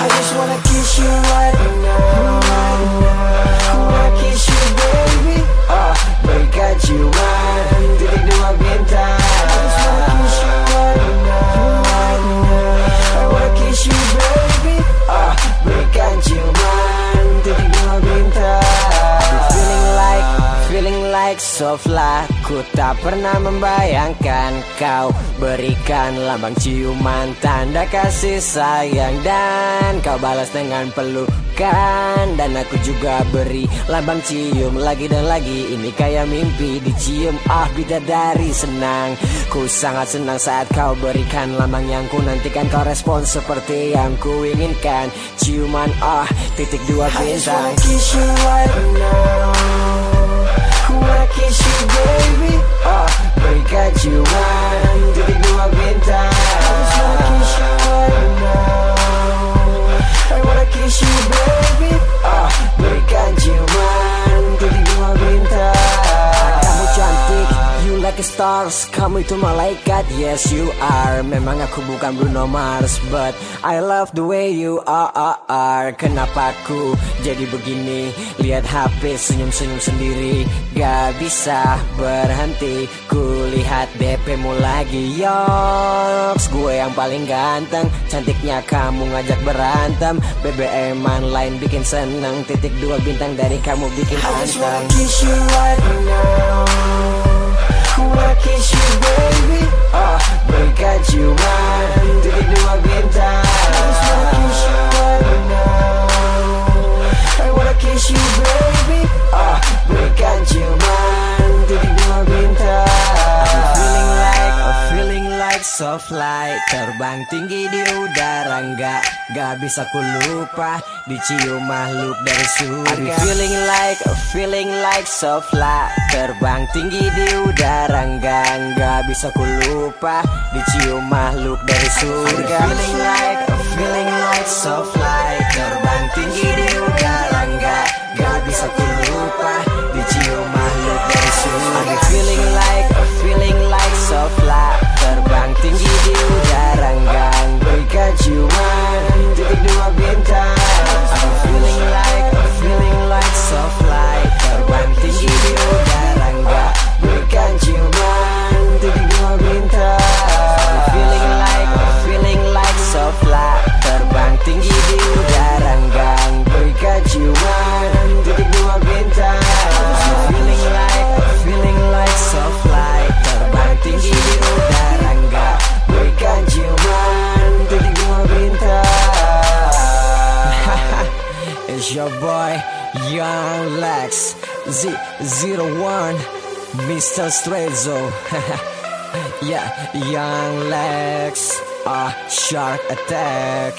I just wanna kiss you right like soft lah Ku tak pernah membayangkan Kau berikan lambang ciuman Tanda kasih sayang Dan kau balas dengan pelukan. Dan aku juga beri lambang cium Lagi dan lagi ini kayak mimpi Dicium. Ah bidadari senang Ku sangat senang saat kau berikan lambang yang ku nantikan. Kau respon seperti yang ku inginkan Ciuman ah titik dua bintang. Kiss you right now wanna kiss you baby. Oh, stars Kamu itu malaikat, yes you are. Memang aku bukan Bruno Mars But I love the way you are. Kenapa aku jadi begini? Lihat HP senyum-senyum sendiri. Gak bisa berhenti. Ku lihat DP-mu lagi. Yoks Gue yang paling ganteng. Cantiknya kamu ngajak berantem. BBM lain bikin seneng. Titik dua bintang dari kamu bikin anteng kiss you right now Wanna kiss you baby Oh berikan ciuman Titik dua bintang kiss you baby Oh berikan ciuman Titik dua bintang I'm feeling like I'm feeling like soft light Terbang tinggi di udara Nggak, gak bisa ku lupa Dicium makhluk dari surga. I'm feeling like, feeling like soft light Terbang tinggi di udara. Nggak, nggak bisa ku lupa. Dicium makhluk dari surga. I'm feeling like, feeling like soft light Terbang tinggi di Your boy, Young Lex Z01 Mr. Strezzo Yeah, Young Lex a Shark Attack